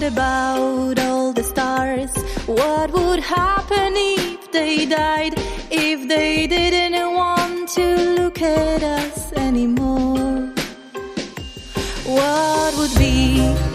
What about all the stars? What would happen if they died? If they didn't want to look at us anymore? What would be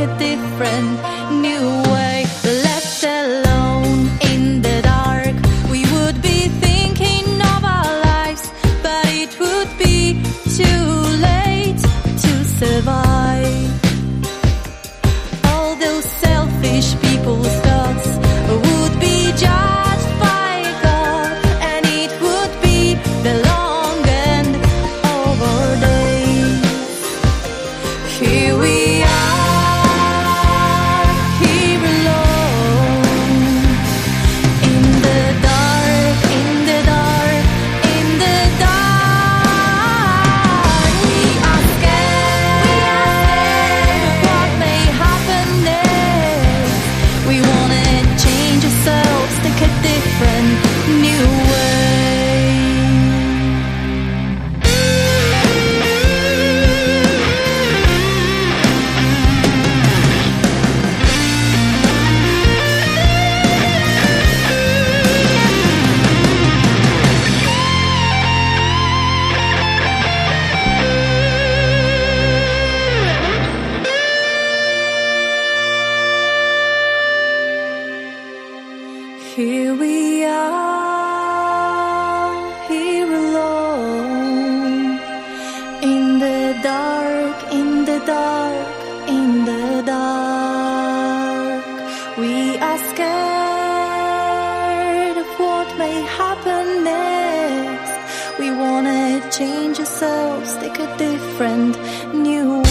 a different new way. Here we are, here alone, in the dark, in the dark, in the dark. We are scared of what may happen next. We wanna change ourselves, take a different new